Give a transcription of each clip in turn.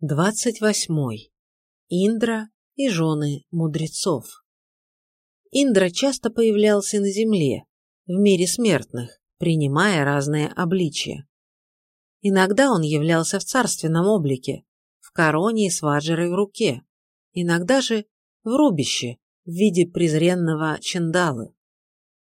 Двадцать восьмой. Индра и жены мудрецов. Индра часто появлялся на земле, в мире смертных, принимая разные обличия. Иногда он являлся в царственном облике, в короне и с ваджерой в руке, иногда же в рубище в виде презренного чандалы.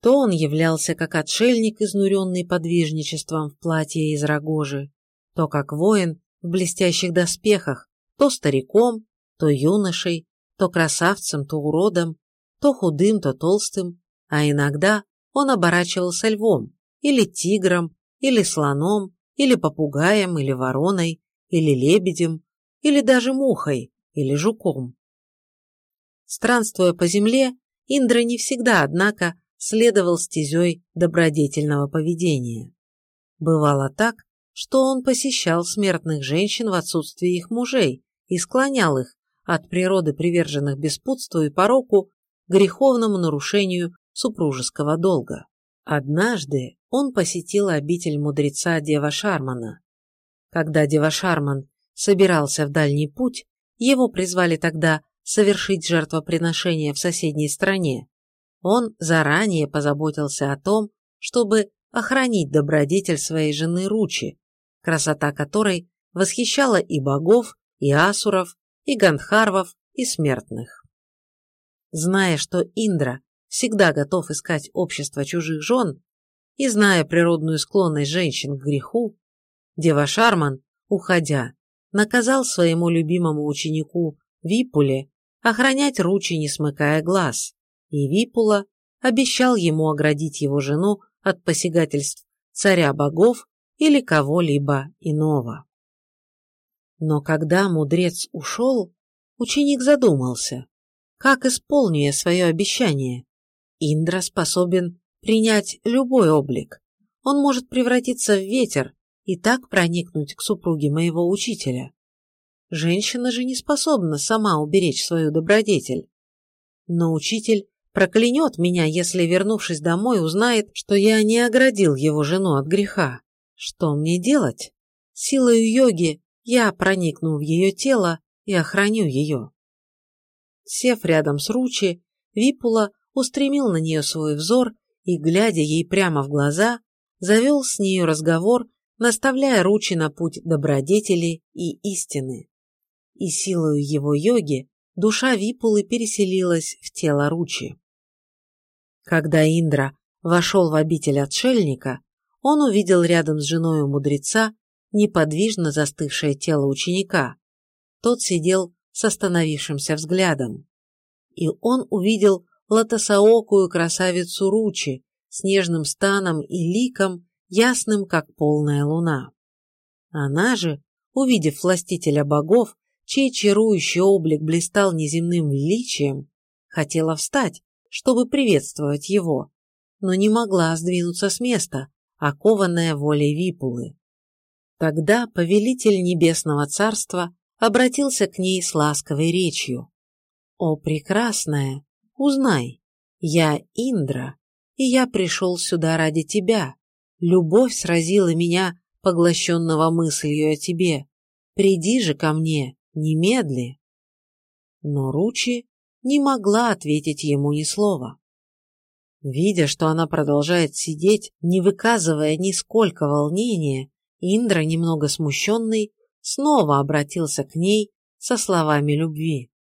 То он являлся как отшельник, изнуренный подвижничеством в платье из рогожи, то как воин в блестящих доспехах, то стариком, то юношей, то красавцем, то уродом, то худым, то толстым, а иногда он оборачивался львом, или тигром, или слоном, или попугаем, или вороной, или лебедем, или даже мухой, или жуком. Странствуя по земле, Индра не всегда, однако, следовал стезей добродетельного поведения. Бывало так, что он посещал смертных женщин в отсутствие их мужей и склонял их, от природы приверженных беспутству и пороку, греховному нарушению супружеского долга. Однажды он посетил обитель мудреца Дева Шармана. Когда Дева Шарман собирался в дальний путь, его призвали тогда совершить жертвоприношение в соседней стране. Он заранее позаботился о том, чтобы охранить добродетель своей жены Ручи, красота которой восхищала и богов, и асуров, и гандхарвов, и смертных. Зная, что Индра всегда готов искать общество чужих жен, и зная природную склонность женщин к греху, Дева Шарман, уходя, наказал своему любимому ученику Випуле охранять Ручи, не смыкая глаз, и Випула обещал ему оградить его жену от посягательств царя богов или кого-либо иного. Но когда мудрец ушел, ученик задумался, как исполню свое обещание. Индра способен принять любой облик. Он может превратиться в ветер и так проникнуть к супруге моего учителя. Женщина же не способна сама уберечь свою добродетель. Но учитель проклянет меня, если, вернувшись домой, узнает, что я не оградил его жену от греха. Что мне делать? Силою йоги я проникну в ее тело и охраню ее. Сев рядом с Ручи, Випула устремил на нее свой взор и, глядя ей прямо в глаза, завел с нею разговор, наставляя Ручи на путь добродетели и истины. И силою его йоги душа Випулы переселилась в тело Ручи. Когда Индра вошел в обитель отшельника, он увидел рядом с женой мудреца неподвижно застывшее тело ученика. Тот сидел с остановившимся взглядом. И он увидел лотосоокую красавицу Ручи с нежным станом и ликом, ясным, как полная луна. Она же, увидев властителя богов, чей чарующий облик блистал неземным величием, хотела встать, чтобы приветствовать его, но не могла сдвинуться с места, окованная волей Випулы. Тогда повелитель Небесного Царства обратился к ней с ласковой речью. «О, прекрасная, узнай, я Индра, и я пришел сюда ради тебя. Любовь сразила меня, поглощенного мыслью о тебе. Приди же ко мне, немедли». Но Ручи не могла ответить ему ни слова. Видя, что она продолжает сидеть, не выказывая нисколько волнения, Индра, немного смущенный, снова обратился к ней со словами любви.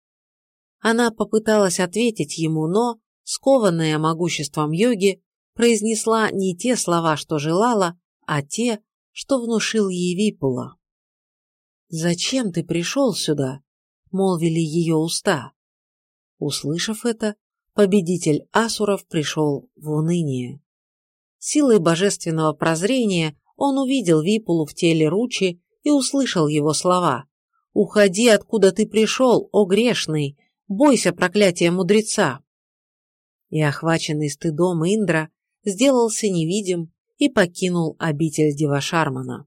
Она попыталась ответить ему, но, скованная могуществом йоги, произнесла не те слова, что желала, а те, что внушил ей Випула. «Зачем ты пришел сюда?» — молвили ее уста. Услышав это, победитель асуров пришел в уныние. Силой божественного прозрения он увидел Випулу в теле Ручи и услышал его слова. «Уходи, откуда ты пришел, о грешный! Бойся проклятия мудреца!» И, охваченный стыдом Индра, сделался невидим и покинул обитель Девашармана.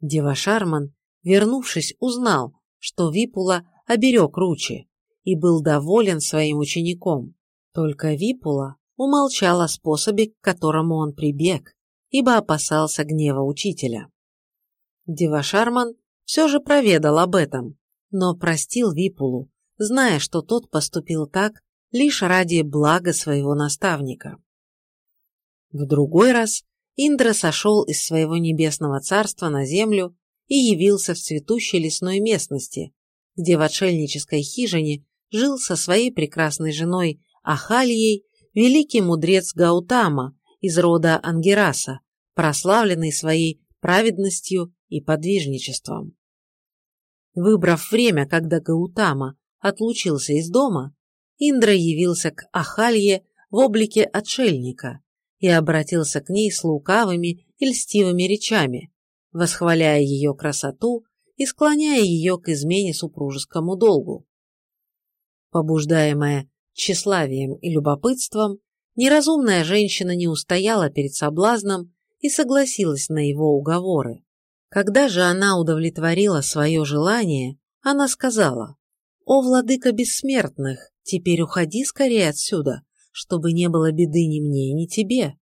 Девашарман, вернувшись, узнал, что Випула оберег Ручи и был доволен своим учеником. Только Випула умолчал о способе, к которому он прибег, ибо опасался гнева учителя. Девашарман все же проведал об этом, но простил Випулу, зная, что тот поступил так лишь ради блага своего наставника. В другой раз Индра сошел из своего небесного царства на землю и явился в цветущей лесной местности, где в отшельнической хижине жил со своей прекрасной женой Ахальей великий мудрец Гаутама из рода Ангераса, прославленный своей праведностью и подвижничеством. Выбрав время, когда Гаутама отлучился из дома, Индра явился к Ахалье в облике отшельника и обратился к ней с лукавыми и льстивыми речами, восхваляя ее красоту и склоняя ее к измене супружескому долгу. Побуждаемая тщеславием и любопытством, неразумная женщина не устояла перед соблазном и согласилась на его уговоры. Когда же она удовлетворила свое желание, она сказала, «О, владыка бессмертных, теперь уходи скорее отсюда, чтобы не было беды ни мне, ни тебе».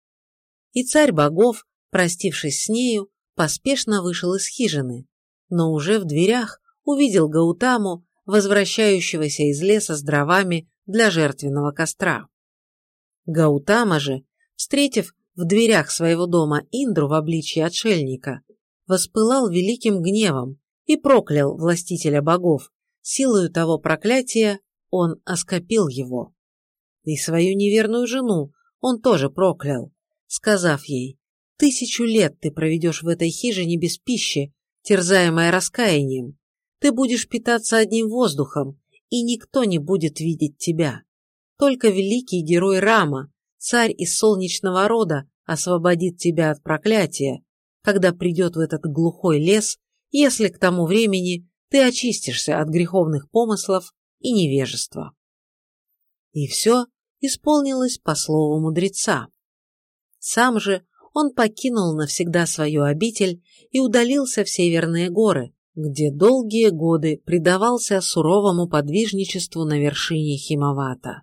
И царь богов, простившись с нею, поспешно вышел из хижины, но уже в дверях увидел Гаутаму, возвращающегося из леса с дровами для жертвенного костра. Гаутама же, встретив в дверях своего дома Индру в обличье отшельника, воспылал великим гневом и проклял властителя богов. Силою того проклятия он оскопил его. И свою неверную жену он тоже проклял, сказав ей, «Тысячу лет ты проведешь в этой хижине без пищи, терзаемая раскаянием. Ты будешь питаться одним воздухом, и никто не будет видеть тебя. Только великий герой Рама, царь из солнечного рода, освободит тебя от проклятия, когда придет в этот глухой лес, если к тому времени ты очистишься от греховных помыслов и невежества. И все исполнилось по слову мудреца. Сам же он покинул навсегда свою обитель и удалился в северные горы, где долгие годы предавался суровому подвижничеству на вершине Химавата.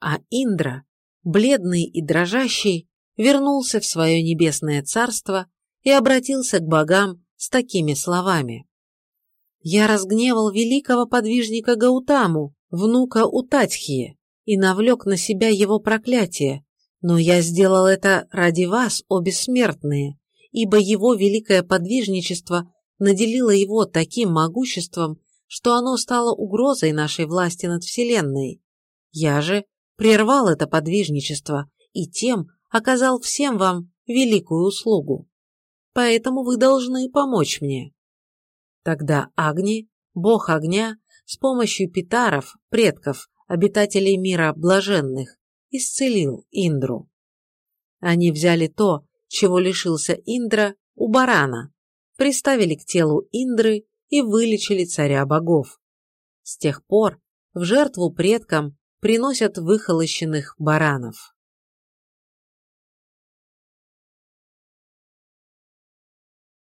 А Индра, бледный и дрожащий, вернулся в свое небесное царство и обратился к богам с такими словами. «Я разгневал великого подвижника Гаутаму, внука Утатхии, и навлек на себя его проклятие, но я сделал это ради вас, о бессмертные, ибо его великое подвижничество наделило его таким могуществом, что оно стало угрозой нашей власти над Вселенной. Я же прервал это подвижничество и тем оказал всем вам великую услугу. Поэтому вы должны помочь мне. Тогда Агни, бог огня, с помощью питаров, предков, обитателей мира блаженных, исцелил Индру. Они взяли то, чего лишился Индра, у барана, приставили к телу Индры и вылечили царя богов. С тех пор в жертву предкам приносят выхолощенных баранов.